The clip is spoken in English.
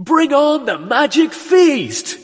Bring on the magic feast!